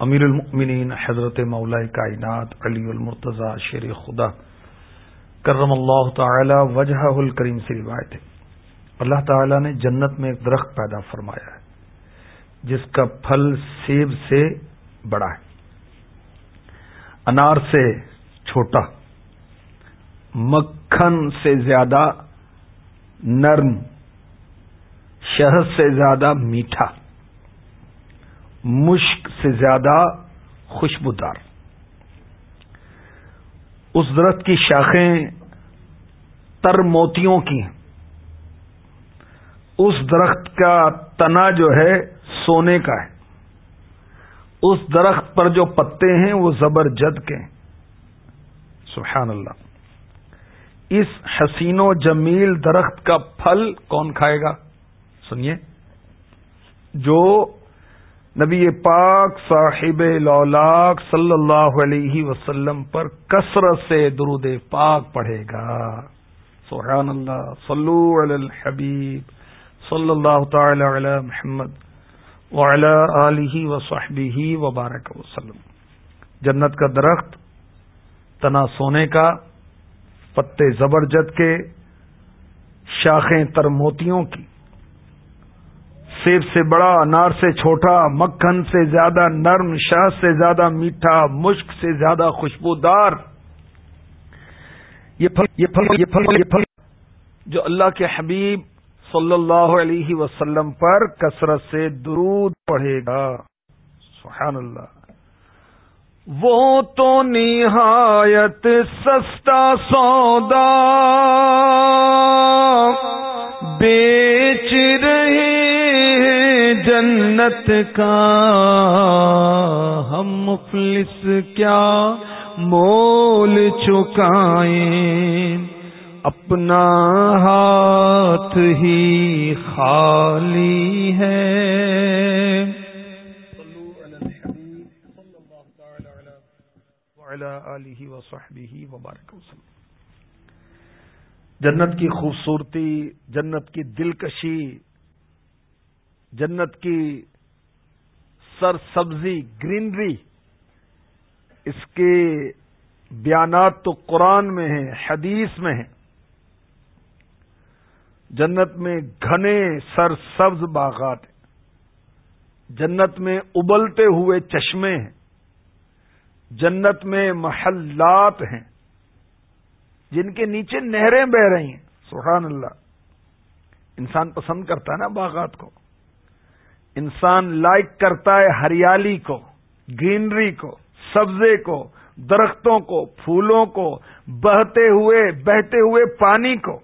امیر المؤمنین حضرت مولا کائنات علی المرتضی شیر خدا. کرم اللہ تعالی وجہ الکریم سے روایت ہے. اللہ تعالی نے جنت میں ایک درخت پیدا فرمایا ہے، جس کا پھل سیب سے بڑا ہے، انار سے چھوٹا، مکھن سے زیادہ نرم، شہد سے زیادہ میٹھا۔ مشک سے زیادہ خوشبودار۔ اس درخت کی شاخیں تر موتیوں کی ہیں۔ اس درخت کا تنا جو ہے سونے کا ہے۔ اس درخت پر جو پتے ہیں وہ زبر جد کے ہیں۔ سبحان اللہ اس حسین و جمیل درخت کا پھل کون کھائے گا؟ سنیے۔ جو نبی پاک صاحب لولاک صلی اللہ علیہ وسلم پر کثرت سے درود پاک پڑھے گا۔ سبحان اللہ، صلو علی الحبیب، صلی اللہ تعالی علی محمد وعلی آلہ وصحبہ وبارک وسلم۔ جنت کا درخت تنا سونے کا، پتے زبرجد کے، شاخیں تر موتیوں کی۔ سیب سے بڑا انار سے چھوٹا، مکھن سے زیادہ نرم، شاہ سے زیادہ میٹھا، مشک سے زیادہ خوشبودار۔ یہ پھل یہ پھل یہ پھل یہ پھل۔ جو اللہ کے حبیب صلی اللہ علیہ وسلم پر کثرت سے درود پڑھے گا۔ سبحان اللہ وہ تو نہایت سستا سودا۔ جنت کا ہم مفلس کیا مول چکائیں اپنا ہاتھ ہی خالی ہے۔ جنت کی خوبصورتی، جنت کی دلکشی جنت کی سر سبزی، گرینری، اس کے بیانات تو قرآن میں ہیں، حدیث میں ہیں۔ جنت میں گھنے سر سبز باغات ہیں۔ جنت میں ابلتے ہوئے چشمے ہیں۔ جنت میں محلات ہیں۔ جن کے نیچے نہریں بہ رہی ہیں۔ سبحان اللہ۔ انسان پسند کرتا ہے نا باغات کو۔ انسان لائک کرتا ہے ہریالی کو، گرینری کو، سبزے کو، درختوں کو، پھولوں کو، بہتے ہوئے بہتے ہوئے پانی کو۔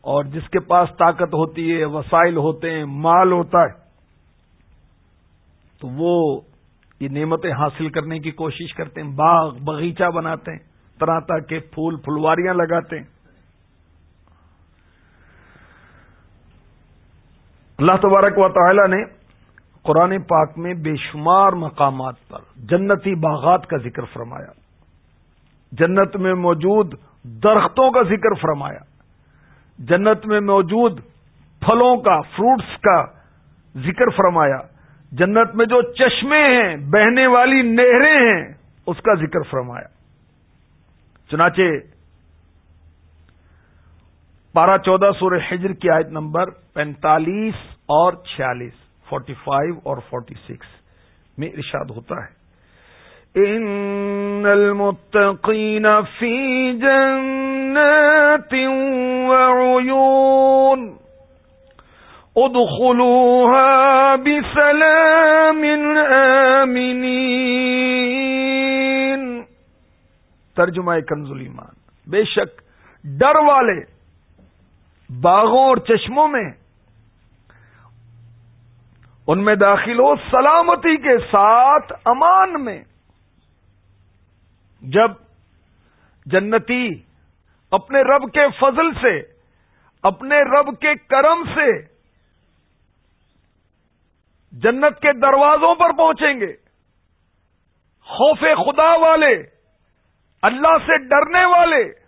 اور جس کے پاس طاقت ہوتی ہے، وسائل ہوتے ہیں، مال ہوتا ہے، تو وہ یہ نعمتیں حاصل کرنے کی کوشش کرتے ہیں، باغ، باغیچہ بناتے ہیں، طرح طرح کے پھول، پھلواریاں لگاتے ہیں۔ اللہ تبارک و تعالی نے قرآن پاک میں بے شمار مقامات پر جنتی باغات کا ذکر فرمایا۔ جنت میں موجود درختوں کا ذکر فرمایا۔ جنت میں موجود پھلوں کا فروٹس کا ذکر فرمایا۔ جنت میں جو چشمے ہیں، بہنے والی نہریں ہیں، اس کا ذکر فرمایا۔ چنانچہ پارہ چودہ سورہ حجر کی آیت نمبر پینتالیس اور چھیالیس فورٹی فائیو اور فورٹی سکس میں ارشاد ہوتا ہے۔ ان المتقین فی جنات وعیون ادخلوها بسلام آمنین ترجمہ کنز ایمان بے شک ڈر والے باغوں اور چشموں میں، ان میں داخل ہو سلامتی کے ساتھ امان میں۔ جب جنتی اپنے رب کے فضل سے، اپنے رب کے کرم سے جنت کے دروازوں پر پہنچیں گے، خوف خدا والے، اللہ سے ڈرنے والے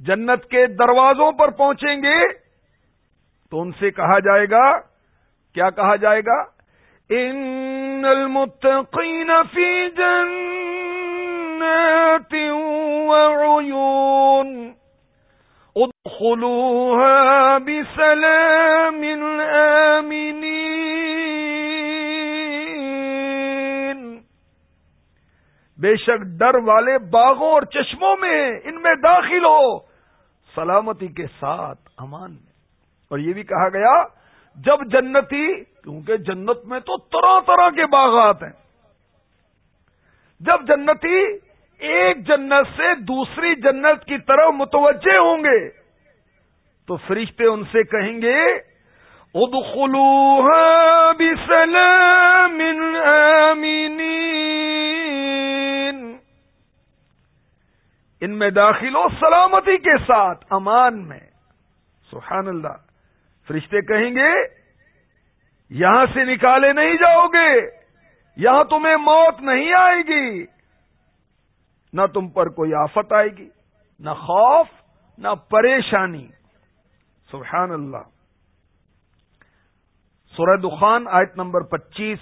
جنت کے دروازوں پر پہنچیں گے تو ان سے کہا جائے گا، کیا کہا جائے گا؟ ان المتقین فی جنات وعیون ادخلوها بسلام آمینین بے شک ڈر والے باغوں اور چشموں میں ان میں داخل ہو۔ سلامتی کے ساتھ، امان میں۔ اور یہ بھی کہا گیا، جب جنتی، کیونکہ جنت میں تو طرح طرح کے باغات ہیں۔ جب جنتی ایک جنت سے دوسری جنت کی طرف متوجہ ہوں گے، تو فرشتے ان سے کہیں گے، ادخلوها بسلام آمینین۔ ان میں داخل ہو سلامتی کے ساتھ، امان میں۔ سبحان اللہ۔ فرشتے کہیں گے، یہاں سے نکالے نہیں جاؤ گے، یہاں تمہیں موت نہیں آئے گی۔ نہ تم پر کوئی آفت آئے گی، نہ خوف، نہ پریشانی۔ سبحان اللہ۔ سورہ دخان، آیت نمبر پچیس۔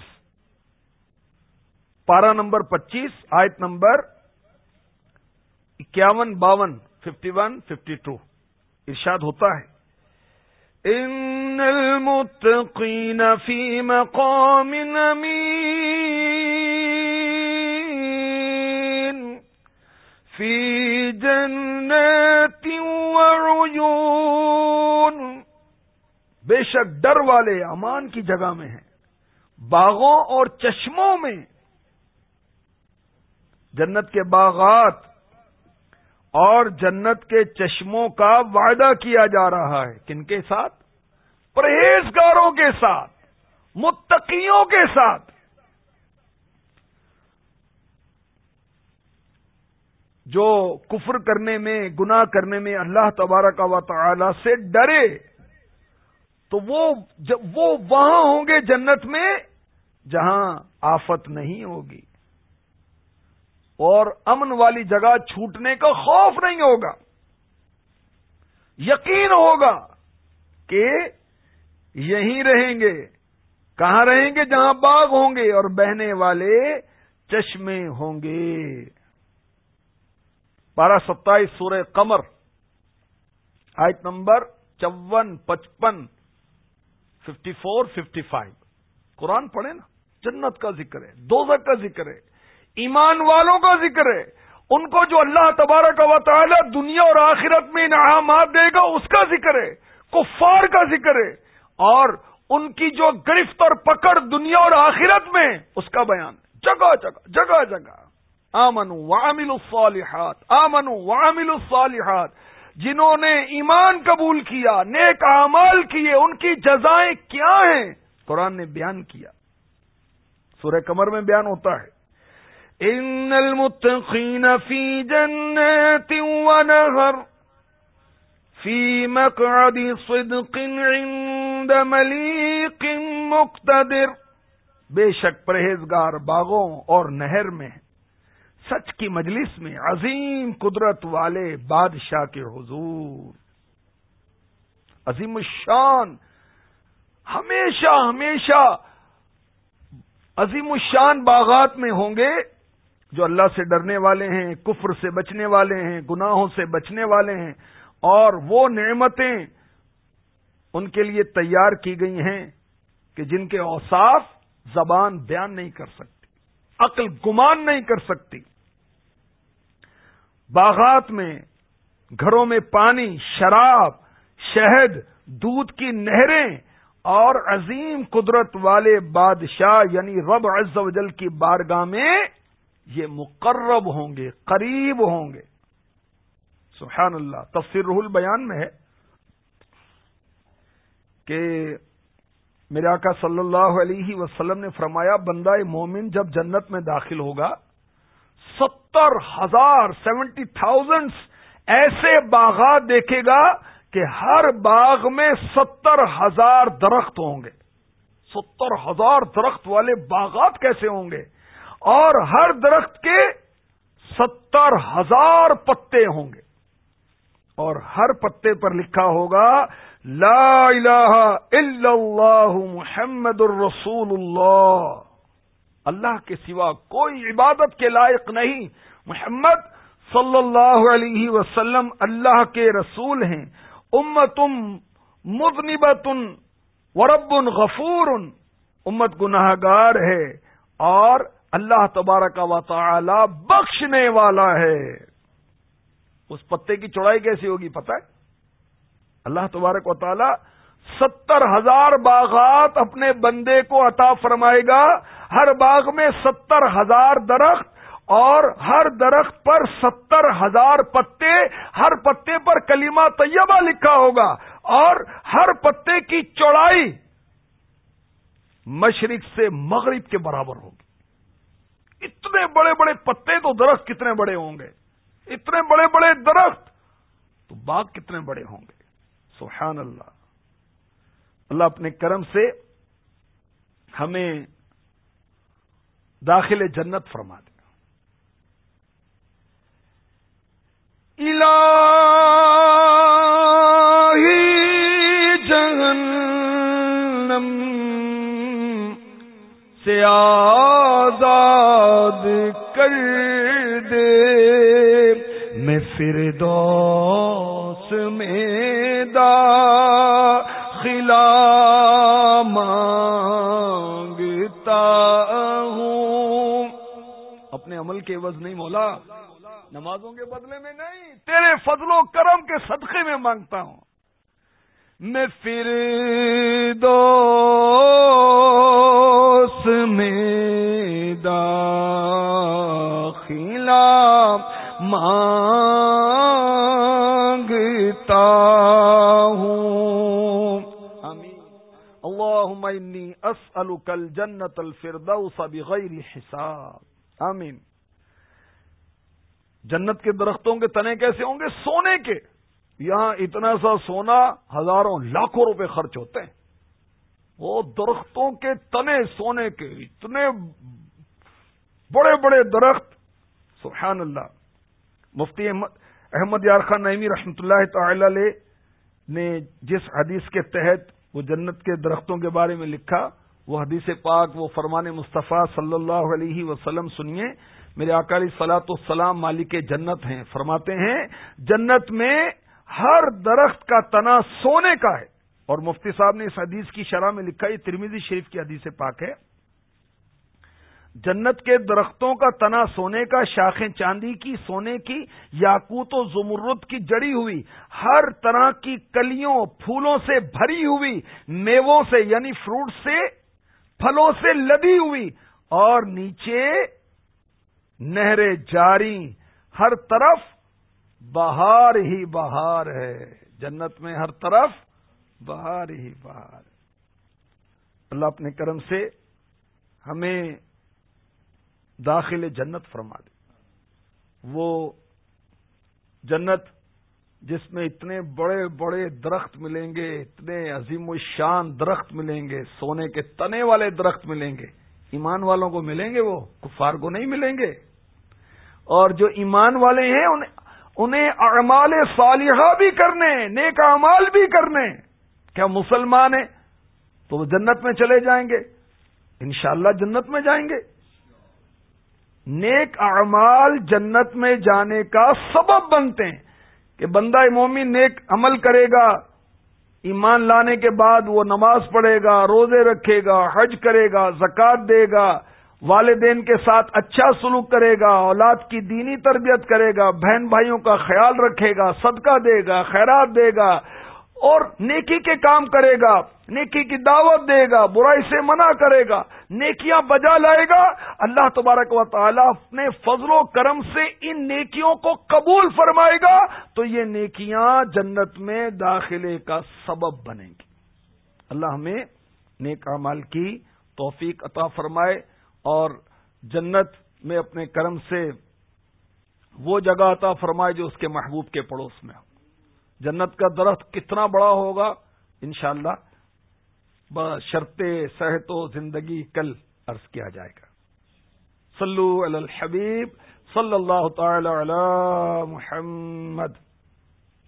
پارا نمبر پچیس، آیت نمبر اکیاون باون ففٹی ون ففٹی ٹو ارشاد ہوتا ہے۔ ان المتقین فی مقام امین فی جنات وعیون بے شک ڈر والے امان کی جگہ میں ہیں۔ باغوں اور چشموں میں جنت کے باغات اور جنت کے چشموں کا وعدہ کیا جا رہا ہے کن کے ساتھ؟ پرہیزگاروں کے ساتھ، متقیوں کے ساتھ۔ جو کفر کرنے میں گنا کرنے میں اللہ تبارک و تعالی سے ڈرے، تو وہ وہ وہاں ہوں گے جنت میں، جہاں آفت نہیں ہوگی۔ اور امن والی جگہ چھوٹنے کا خوف نہیں ہوگا۔ یقین ہوگا کہ یہیں رہیں گے، کہاں رہیں گے؟ جہاں باغ ہوں گے اور بہنے والے چشمے ہوں گے۔ بارہ ستائیس سورہ قمر، آیت نمبر چون، پچپن، ففٹی فور، ففٹی فائیو۔ قرآن پڑھے نا، جنت کا ذکر ہے دوزک کا ذکر ہے۔ ایمان والوں کا ذکر ہے۔ ان کو جو اللہ تبارک و تعالی دنیا اور آخرت میں انعامات دے گا، اس کا ذکر ہے۔ کفار کا ذکر ہے۔ اور ان کی جو گرفت اور پکڑ دنیا اور آخرت میں، اس کا بیان۔ جگہ جگہ جگہ جگہ۔ آمن وامل الصالحات۔ آمن وامل الصالحات۔ جنہوں نے ایمان قبول کیا، نیک اعمال کیے، ان کی جزائیں کیا ہیں؟ قرآن نے بیان کیا۔ سورہ کمر میں بیان ہوتا ہے۔ ان المتقين في جنات ونهر في مقعد صدق عند مليق مقتدر بے شک پرہیزگار باغوں اور نہر میں، سچ کی مجلس میں عظیم قدرت والے بادشاہ کے حضور۔ عظیم الشان، ہمیشہ ہمیشہ عظیم الشان باغات میں ہوں گے۔ جو اللہ سے ڈرنے والے ہیں، کفر سے بچنے والے ہیں، گناہوں سے بچنے والے ہیں، اور وہ نعمتیں ان کے لیے تیار کی گئی ہیں کہ جن کے اوصاف زبان بیان نہیں کر سکتی، عقل گمان نہیں کر سکتی۔ باغات میں، گھروں میں پانی، شراب، شہد، دودھ کی نہریں اور عظیم قدرت والے بادشاہ یعنی رب عز و جل کی بارگاہ میں یہ مقرب ہوں گے، قریب ہوں گے۔ سبحان اللہ، تفسیر رح البیان میں ہے کہ میرے آقا صلی اللہ علیہ وسلم نے فرمایا، بندہ مومن جب جنت میں داخل ہوگا، ستر ہزار، سیونٹی تھاؤزینڈ ایسے باغات دیکھے گا کہ ہر باغ میں ستر ہزار درخت ہوں گے۔ ستر ہزار درخت والے باغات کیسے ہوں گے؟ اور ہر درخت کے ستر ہزار پتے ہوں گے۔ اور ہر پتے پر لکھا ہوگا، لا الہ الا اللہ محمد الرسول اللہ۔ اللہ کے سوا کوئی عبادت کے لائق نہیں۔ محمد صلی اللہ علیہ وسلم اللہ کے رسول ہیں۔ امتم مذنبتن ورب غفور امت گناہ گار ہے اور اللہ تبارک و تعالی بخشنے والا ہے۔ اس پتے کی چوڑائی کیسی ہوگی پتہ ہے؟ اللہ تبارک و تعالی ستر ہزار باغات اپنے بندے کو عطا فرمائے گا۔ ہر باغ میں ستر ہزار درخت اور ہر درخت پر ستر ہزار پتے۔ ہر پتے پر کلیمہ طیبہ لکھا ہوگا اور ہر پتے کی چوڑائی مشرق سے مغرب کے برابر ہوگی۔ اتنے بڑے بڑے پتے تو درخت کتنے بڑے ہوں گے؟ اتنے بڑے بڑے درخت تو باغ کتنے بڑے ہوں گے؟ سبحان اللہ۔ اللہ اپنے کرم سے ہمیں داخل جنت فرما دے۔ الہی جہنم سے آزاد میں پھر دوس میں دا خلا مانگتا ہوں۔ اپنے عمل کے عوض نہیں مولا، نمازوں کے بدلے میں نہیں، تیرے فضل و کرم کے صدقے میں مانگتا ہوں۔ میں پھر دو میں داخلہ مانگتا انی اسألک الجنت الفردوس بغیر حساب۔ آمین۔ جنت کے درختوں کے تنے کیسے ہوں گے؟ سونے کے۔ یہاں اتنا سا سونا ہزاروں لاکھوں روپے خرچ ہوتے ہیں۔ وہ درختوں کے تنے سونے کے اتنے بڑے بڑے درخت۔ سبحان اللہ۔ مفتی احمد احمد یار خان نعمی رحمۃ اللہ تعالی علیہ نے جس حدیث کے تحت وہ جنت کے درختوں کے بارے میں لکھا، وہ حدیث پاک، وہ فرمان مصطفیٰ صلی اللہ علیہ وسلم سنیے۔ میرے اکالی سلاۃ السلام مالک جنت ہیں، فرماتے ہیں، جنت میں ہر درخت کا تنا سونے کا ہے۔ اور مفتی صاحب نے اس حدیث کی شرح میں لکھا، یہ ترمیزی شریف کی حدیث پاک ہے۔ جنت کے درختوں کا تنا سونے کا، شاخیں چاندی کی، سونے کی، یاقوت و زمرد کی جڑی ہوئی، ہر طرح کی کلیوں، پھولوں سے بھری ہوئی، میووں سے یعنی فروٹ سے، پھلوں سے لدی ہوئی، اور نیچے نہریں جاری۔ ہر طرف بہار ہی بہار ہے۔ جنت میں ہر طرف بہار ہی بہار۔ اللہ اپنے کرم سے ہمیں داخل جنت فرما دے۔ وہ جنت جس میں اتنے بڑے بڑے درخت ملیں گے، اتنے عظیم و شان درخت ملیں گے، سونے کے تنے والے درخت ملیں گے۔ ایمان والوں کو ملیں گے وہ؟ کفار کو نہیں ملیں گے۔ اور جو ایمان والے ہیں انہیں اعمال صالحہ بھی کرنے، نیک اعمال بھی کرنے۔ کیا مسلمان ہیں؟ تو وہ جنت میں چلے جائیں گے۔ انشاءاللہ جنت میں جائیں گے۔ نیک اعمال جنت میں جانے کا سبب بنتے ہیں کہ بندہ مومن نیک عمل کرے گا، ایمان لانے کے بعد وہ نماز پڑھے گا، روزے رکھے گا، حج کرے گا زکات دے گا، والدین کے ساتھ اچھا سلوک کرے گا، اولاد کی دینی تربیت کرے گا، بہن بھائیوں کا خیال رکھے گا، صدقہ دے گا، خیرات دے گا اور نیکی کے کام کرے گا، نیکی کی دعوت دے گا، برائی سے منع کرے گا، نیکیاں بجا لائے گا۔ اللہ تبارک و تعالیٰ اپنے فضل و کرم سے ان نیکیوں کو قبول فرمائے گا، تو یہ نیکیاں جنت میں داخلے کا سبب بنیں گی۔ اللہ ہمیں نیک مال کی توفیق عطا فرمائے اور جنت میں اپنے کرم سے وہ جگہ عطا فرمائے جو اس کے محبوب کے پڑوس میں ہو۔ جنت کا درخت کتنا بڑا ہوگا؟ انشاءاللہ اللہ شرط صحت و زندگی کل عرض کیا جائے گا۔ صلو علی الحبیب، صلی اللہ تعالی علی محمد۔